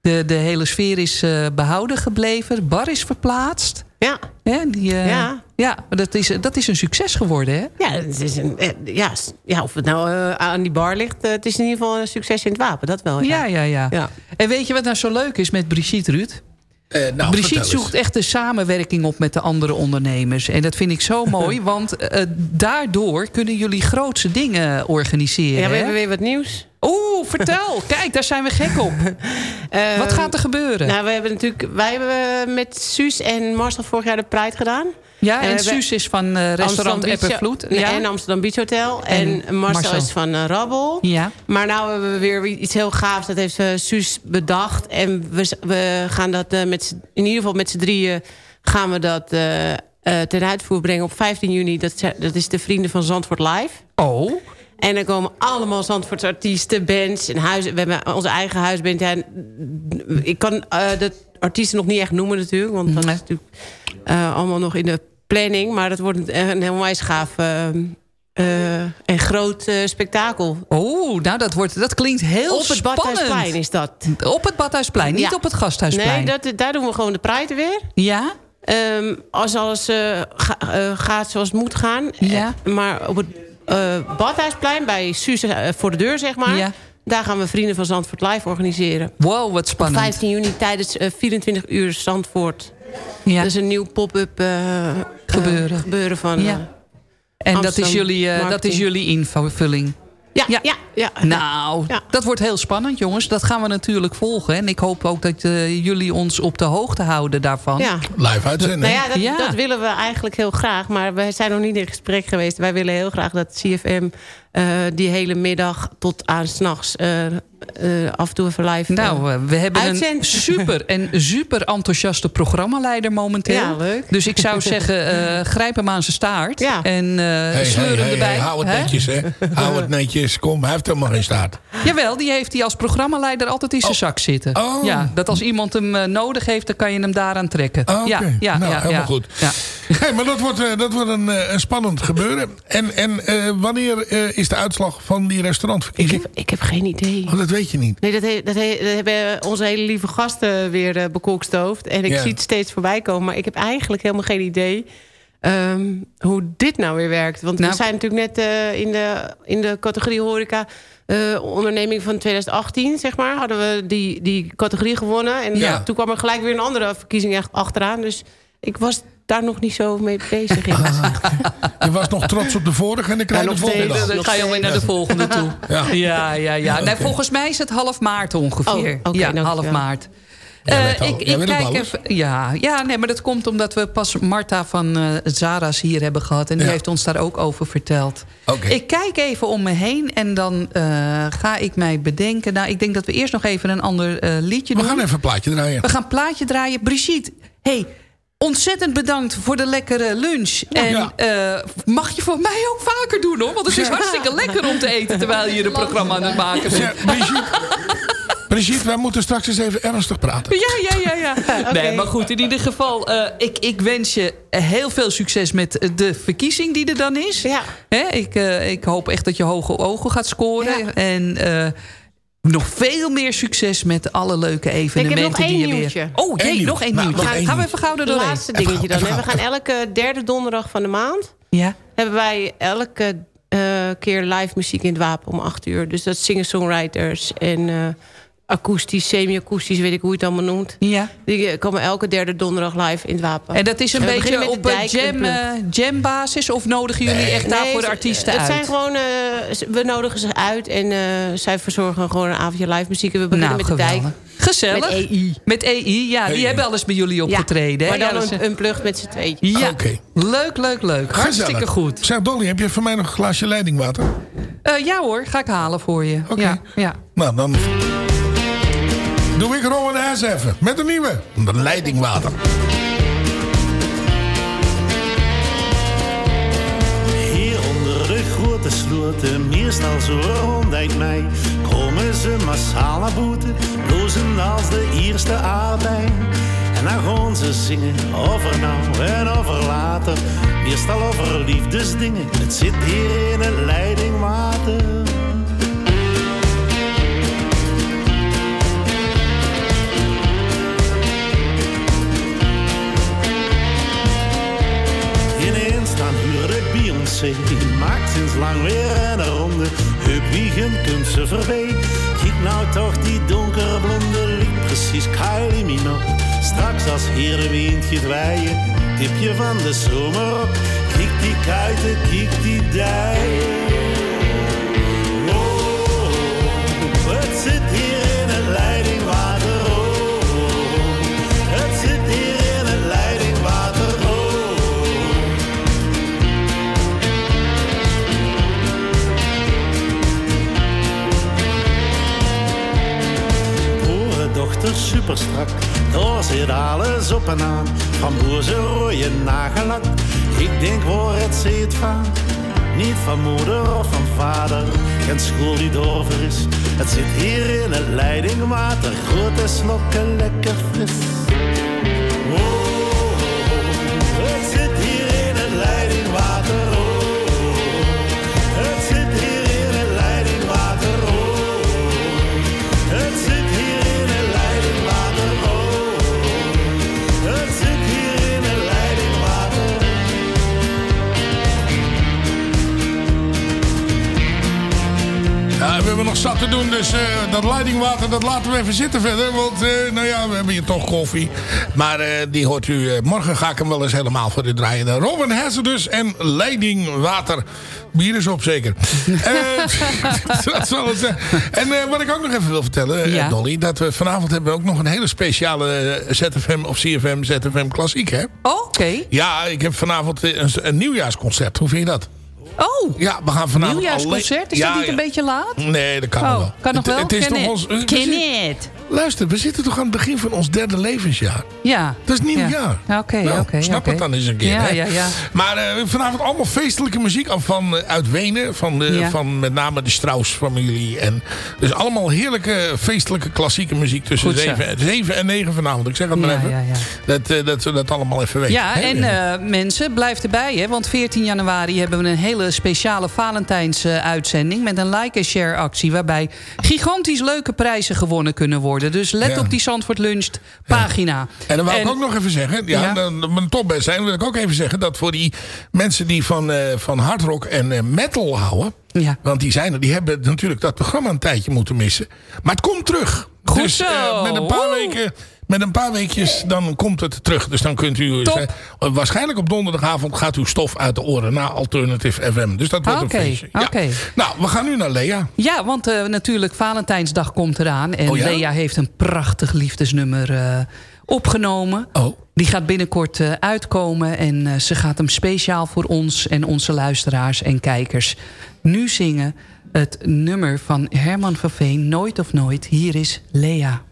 De, de hele sfeer is eh, behouden gebleven. De bar is verplaatst. Ja. Hè, die, eh, Ja. ja maar dat is, dat is een succes geworden, hè? Ja, het is een, ja, ja, of het nou aan die bar ligt. het is in ieder geval een succes in het wapen. Dat wel. Ja, ja, ja. Ja. En weet je wat nou zo leuk is met Brigitte, Ruud? Eh, nou, Brigitte zoekt echt de samenwerking op met de andere ondernemers. En dat vind ik zo mooi, want eh, daardoor kunnen jullie grootse dingen organiseren. Ja, we hebben weer wat nieuws. Oeh, vertel. Kijk, daar zijn we gek op. Eh, Wat gaat er gebeuren? Nou, we hebben natuurlijk, wij hebben met Suus en Marcel vorig jaar de Pride gedaan. Ja, en Suus is van eh, restaurant Eppervloed. Ja. En Amsterdam Beach Hotel. En, En Marcel, Marcel. is van eh, Rabbel. Ja. Maar nou hebben we weer iets heel gaafs. Dat heeft eh, Suus bedacht. En we, we gaan dat met in ieder geval met z'n drieën gaan we dat ten uitvoer brengen op 15 juni. Dat, dat is de Vrienden van Zandvoort Live. Oh. En er komen allemaal Zandvoortse artiesten, bands en huizen. We hebben onze eigen huisband. Ja, ik kan eh, de artiesten nog niet echt noemen natuurlijk. Want dat is natuurlijk eh, allemaal nog in de planning. Maar dat wordt een, een heel wijs gaaf eh, en groot spektakel. Oh, nou dat, wordt, dat klinkt heel Op het spannend. Badhuisplein is dat. Op het Badhuisplein, niet Ja. op het Gasthuisplein. Nee, dat, daar doen we gewoon de Pride weer. Ja? Ehm, als alles ga- gaat zoals het moet gaan. Ja. Maar op het Badhuisplein bij Suus eh, voor de deur, zeg maar. Ja. Daar gaan we Vrienden van Zandvoort Live organiseren. Wow, wat Op spannend. 15 juni tijdens eh, 24 uur Zandvoort. Ja. Dat is een nieuw pop-up eh, Gebeuren. eh, gebeuren van... Ja. eh, En dat is, jullie, eh, dat is jullie invulling. ja, ja, ja, ja. Nou, dat wordt heel spannend, jongens. Dat gaan we natuurlijk volgen. En ik hoop ook dat eh, jullie ons op de hoogte houden daarvan. Ja. Live uitzenden. Nou ja dat, Ja. dat willen we eigenlijk heel graag. Maar we zijn nog niet in gesprek geweest. Wij willen heel graag dat CFM eh, die hele middag tot aan s'nachts uh, uh, af en toe even live Nou, uh, we hebben een super en super enthousiaste programmaleider momenteel. Ja, leuk. Dus ik zou zeggen, uh, grijp hem aan zijn staart. Ja. En uh, hey, sleur hey, hem hey, erbij. hey, hou het netjes, hè. hou het netjes. Kom, hij heeft helemaal geen staart. Jawel, die heeft hij als programmaleider altijd in zijn zak zitten. Oh. Ja, dat als iemand hem uh, nodig heeft, dan kan je hem daaraan trekken. Oh, ja, okay. ja, nou, ja, helemaal ja. goed. Ja. Hey, maar dat wordt, uh, dat wordt een, uh, een spannend gebeuren. En, en uh, wanneer is de uitslag van die restaurantverkiezing? Ik heb, ik heb geen idee. Oh, dat weet je niet. Nee, dat, he, dat, he, dat hebben onze hele lieve gasten weer uh, bekokstoofd. En ik Ja. zie het steeds voorbij komen. Maar ik heb eigenlijk helemaal geen idee um, hoe dit nou weer werkt. Want Nou. we zijn natuurlijk net uh, in, de, in de categorie horeca... Uh, onderneming van 2018, zeg maar, hadden we die, die categorie gewonnen. En Ja. toen kwam er gelijk weer een andere verkiezing echt achteraan. Dus ik was daar nog niet zo mee bezig. In. Je was nog trots op de vorige en dan krijg je Ja, de nog volgende. Dan ga je alweer naar de volgende toe. Ja. Ja, ja, ja. Nee, volgens mij is het half maart ongeveer. Oh, oké, ja, dank half maart. Eh, al- ik kijk even. Ja, ja, nee, maar dat komt omdat we pas Marta van eh Zara's hier hebben gehad. En die Ja. heeft ons daar ook over verteld. Oké. Ik kijk even om me heen en dan eh, ga ik mij bedenken. Nou, ik denk dat we eerst nog even een ander eh, liedje We doen. gaan even een plaatje draaien. We gaan een plaatje draaien. Brigitte, hey, ontzettend bedankt voor de lekkere lunch. En Ja. eh, mag je voor mij ook vaker doen, hoor? Want het is Ja. hartstikke lekker om te eten... terwijl je hier een programma aan het maken bent. Ja, Brigitte, Brigitte, wij moeten straks eens even ernstig praten. Ja, ja, ja, ja. Nee, maar goed, in ieder geval, eh, ik, ik wens je heel veel succes met de verkiezing die er dan is. Ja. Hè, ik, eh, ik hoop echt dat je hoge ogen gaat scoren. Ja. En eh, nog veel meer succes met alle leuke evenementen die je weer... nieuwtje. Oh jee, nog één Nou, nieuwtje. nog één Gaan we even gauw Het doorheen. laatste Even dingetje dan. We gaan elke derde donderdag van de maand... Ja. hebben wij elke eh, keer live muziek in het Wapen om acht uur. Dus dat is singer-songwriters en... eh, akoestisch, semi-akoestisch, weet ik hoe je het allemaal noemt. Ja. Die eh, komen elke derde donderdag live in het Wapen. En dat is een beetje de op een en jam, eh, jambasis? Of nodigen jullie echt daarvoor de ze- artiesten het uit? zijn gewoon, eh, we nodigen ze uit en eh, zij verzorgen gewoon een avondje live muziek. En we beginnen Nou, met de dijk. Gezellig. Met EI. Met EI, ja. Die hebben alles bij jullie opgetreden. hè? maar dan ja, een, een plug met z'n tweetjes. ja. Oké. leuk, leuk, leuk. Hartstikke Gezellig. goed. Zeg Dolly, heb je voor mij nog een glaasje leidingwater? Eh, ja hoor, ga ik halen voor je. Ja, ja. Nou, dan doe ik Rowan Hess even. Met een nieuwe. De leidingwater. Hier onder de grote sloten, meestal zo rond mij, komen ze massaal naar boeten, blozen als de eerste aardbei. En dan gaan ze zingen over nou en over later, meestal over liefdesdingen. Het zit hier in het leidingwater. Huurde Beyoncé, die maakt sinds lang weer een ronde. Hupwiegen kunt ze voorbij. Kijk nou toch die donkerblonde liep, precies Kylie Minogue. Straks als hier de tipje van de zomer op. Kijk die kuiten, kijk die dij. Alles op en aan. Van boerse rode nagellak, ik denk waar het zit van. Niet van moeder of van vader, geen school die dover is. Het zit hier in het leidingwater, grote slokken lekker fris. Zat te doen, dus eh, dat leidingwater dat laten we even zitten verder. Want eh, nou ja, we hebben hier toch koffie. Maar eh, die hoort u, morgen ga ik hem wel eens helemaal voor u draaien. Robin Hesse dus en leidingwater. Bier is op zeker. Dat zal het zijn. En wat ik ook nog even wil vertellen, Ja. Dolly. Dat we vanavond hebben we ook nog een hele speciale ZFM of CFM ZFM klassiek hè. Oké. Ja, ik heb vanavond een, een nieuwjaarsconcert. Hoe vind je dat? Oh, Ja, we gaan vanavond nieuwjaarsconcert? Is alleen- dat Ja, niet een ja. beetje laat? Nee, dat kan Oh, wel. kan nog Het- wel? Het is toch ons, we zitten-. Luister, we zitten toch aan het begin van ons derde levensjaar. Ja. Dat is nieuw Ja. jaar. Ja, Oké, Nou, oké. snap het dan eens een keer. Ja, hè? ja, ja. Maar eh, vanavond allemaal feestelijke muziek af van, eh, uit Wenen. Van, de, Ja. van met name de Strauss-familie. En Dus allemaal heerlijke feestelijke klassieke muziek tussen Goed zo. 7, 7 en 9 vanavond. Ik zeg het maar Ja, even. ja, ja. Dat, eh, dat we dat allemaal even weten. Ja, Hè? en eh, mensen, blijf erbij. Hè, want 14 januari hebben we een hele speciale Valentijns-uitzending... met een like-and-share actie... waarbij gigantisch leuke prijzen gewonnen kunnen worden. Dus let Ja. op die Zandvoort Lunch pagina. En dan wil ik ook nog even zeggen, ja, Ja. dan mijn topbest zijn, wil ik ook even zeggen dat voor die mensen die van, eh van hardrock en eh, metal houden, Ja. want die zijn er, die hebben natuurlijk dat programma een tijdje moeten missen. Maar het komt terug. Goed dus eh, zo. met een paar Woe. weken, met een paar weekjes, dan komt het terug. Dus dan kunt u Top. eh, waarschijnlijk op donderdagavond gaat uw stof uit de oren naar Alternative FM. Dus dat wordt een feestje. Ja. oké. Nou, we gaan nu naar Lea. Ja, want eh, natuurlijk Valentijnsdag komt eraan. En Oh ja? Lea heeft een prachtig liefdesnummer eh, opgenomen. Oh. Die gaat binnenkort uitkomen. En ze gaat hem speciaal voor ons en onze luisteraars en kijkers nu zingen. Het nummer van Herman van Veen, Nooit of Nooit. Hier is Lea.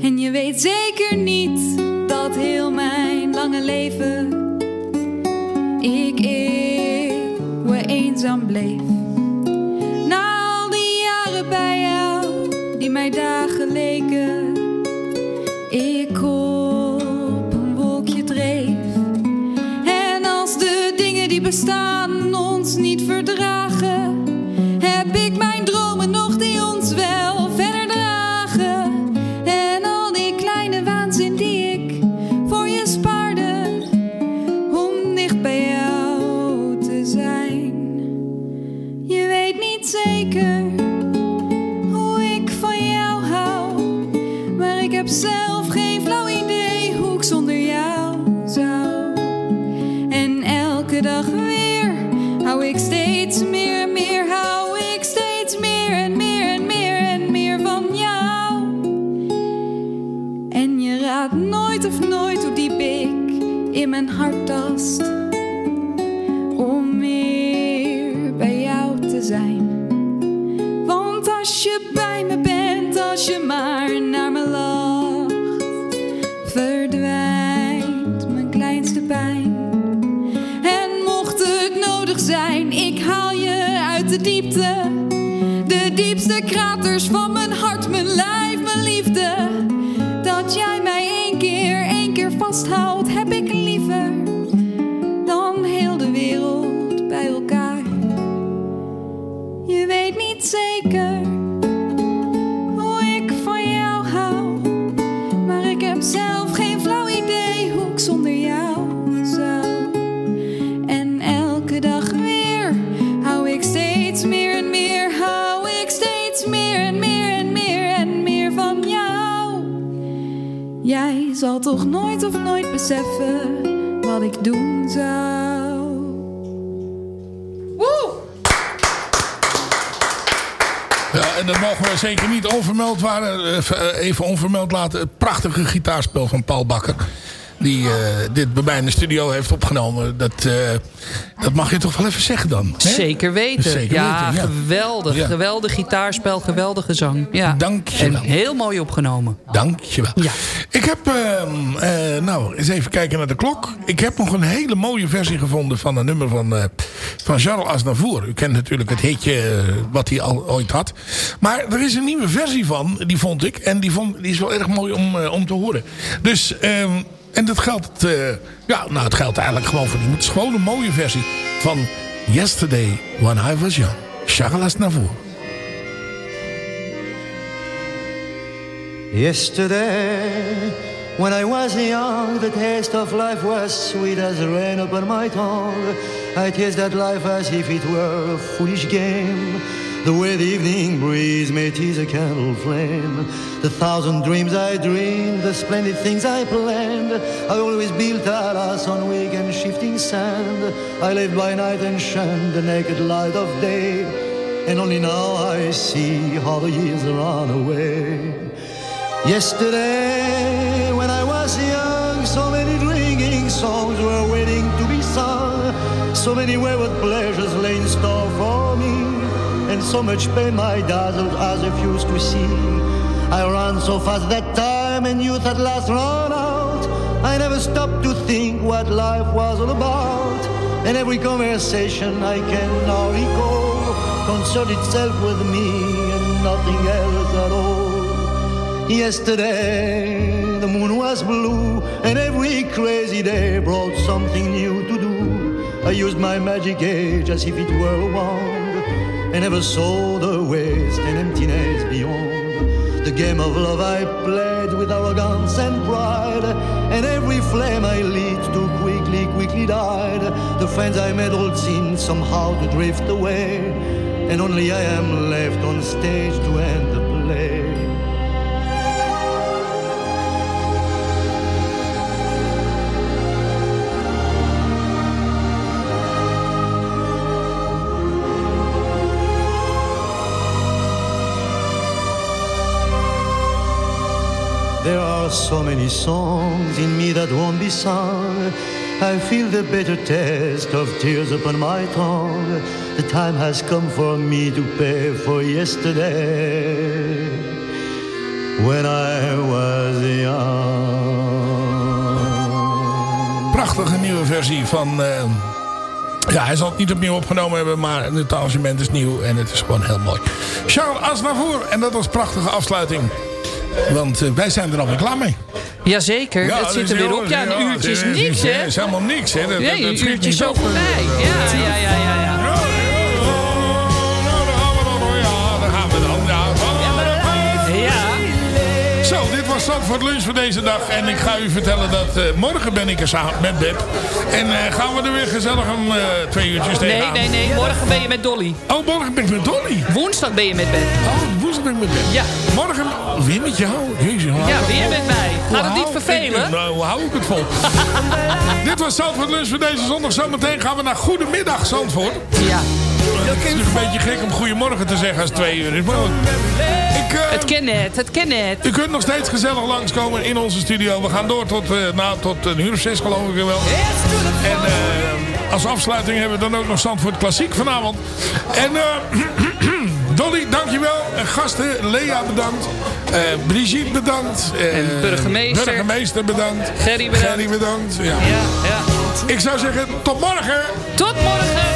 En je weet zeker niet dat heel mijn lange leven ik eeuwen eenzaam bleef. Na al die jaren bij jou, die mij dagen leken, ik op een wolkje dreef. En als de dingen die bestaan ons niet verdragen, Om meer bij jou te zijn. Want als je bij me bent, als je maar naar me lacht, verdwijnt mijn kleinste pijn. En mocht het nodig zijn, ik haal je uit de diepte. De diepste kraters van mijn zal toch nooit of nooit beseffen wat ik doen zou. Woe! Ja, en dat mogen we zeker niet onvermeld waren, eh, even onvermeld laten. Prachtige gitaarspel van Paul Bakker. Die eh, dit bij mij in de studio heeft opgenomen. Dat, eh, dat mag je toch wel even zeggen dan. hè? Zeker weten. Zeker ja, weten, ja. geweldig. Ja. Geweldig gitaarspel, geweldige zang. Ja. Dank je En wel. heel mooi opgenomen. Dank je wel. Ja. Ik heb, ehm, eh, nou, eens even kijken naar de klok. Ik heb nog een hele mooie versie gevonden van een nummer van, van Charles Aznavour. U kent natuurlijk het hitje wat hij al ooit had. Maar er is een nieuwe versie van, die vond ik. En die, vond, die is wel erg mooi om, om te horen. Dus, ehm, en dat geldt, eh, ja, nou, het geldt eigenlijk gewoon voor die. Het is gewoon een mooie versie van Yesterday When I Was Young. Charles Aznavour. Yesterday, when I was young, the taste of life was sweet as rain upon my tongue. I tasted life as if it were a foolish game. The way the evening breeze may tease a candle flame. The thousand dreams I dreamed, the splendid things I planned. I always built a house on weak and shifting sand. I lived by night and shunned the naked light of day. And only now I see how the years run away. Yesterday, when I was young, so many ringing songs were waiting to be sung. So many wayward pleasures lay in store for me, and so much pain my dazzled eyes refused to see. I ran so fast that time, and youth at last ran out. I never stopped to think what life was all about, and every conversation I can now recall concerned itself with me and nothing else. Yesterday, the moon was blue, and every crazy day brought something new to do. I used my magic age as if it were a wand, and never saw the waste and emptiness beyond. The game of love I played with arrogance and pride, and every flame I lit too quickly, quickly died. The friends I made all seemed somehow to drift away, and only I am left on stage to end are so many songs in me that won't be sung. I feel the bitter taste of tears upon my tongue. The time has come for me to pay for yesterday when I was young. Prachtige nieuwe versie van... eh, ja, hij zal het niet opnieuw opgenomen hebben, maar het arrangement is nieuw en het is gewoon heel mooi. Charles Aznavour, en dat was prachtige afsluiting. Want eh, wij zijn er alweer klaar mee. Jazeker, Ja, het zit er weer op. Ja, een uurtje is is- niks, hè? Is helemaal niks, hè? Dat, dat- Nee, dat een uurtje niet zo op. voorbij. Ja, ja. ja. Ja, Zandvoort Lunch voor deze dag. En ik ga u vertellen dat eh, morgen ben ik er samen met Beb. En eh, gaan we er weer gezellig om eh, twee uurtjes Nee, tegenaan. nee, nee. Morgen ben je met Dolly. Oh, morgen ben ik met Dolly. Woensdag ben je met Ben. Oh, woensdag ben ik met Ben. Ja. Morgen weer met jou. Jezus, Ja, ik weer met mij. Gaat het niet ik vervelen? het- Nou, hou ik het vol? Dit was Zandvoort Lunch voor deze zondag. Zometeen gaan we naar Goedemiddag Zandvoort. Ja. Het is natuurlijk een beetje gek om goedemorgen te zeggen als het twee uur is. Maar ik, eh, Het ken net, het ken net. u kunt nog steeds gezellig langskomen in onze studio. We gaan door tot, nou, tot een uur of zes geloof ik wel. En eh, als afsluiting hebben we dan ook nog Zandvoort Klassiek vanavond. En Dolly, dankjewel. En gasten, Lea bedankt. Brigitte bedankt. En burgemeester. burgemeester bedankt. Gerry bedankt. Gerry bedankt. Ja. Ja, ja. Ik zou zeggen, tot morgen. Tot morgen.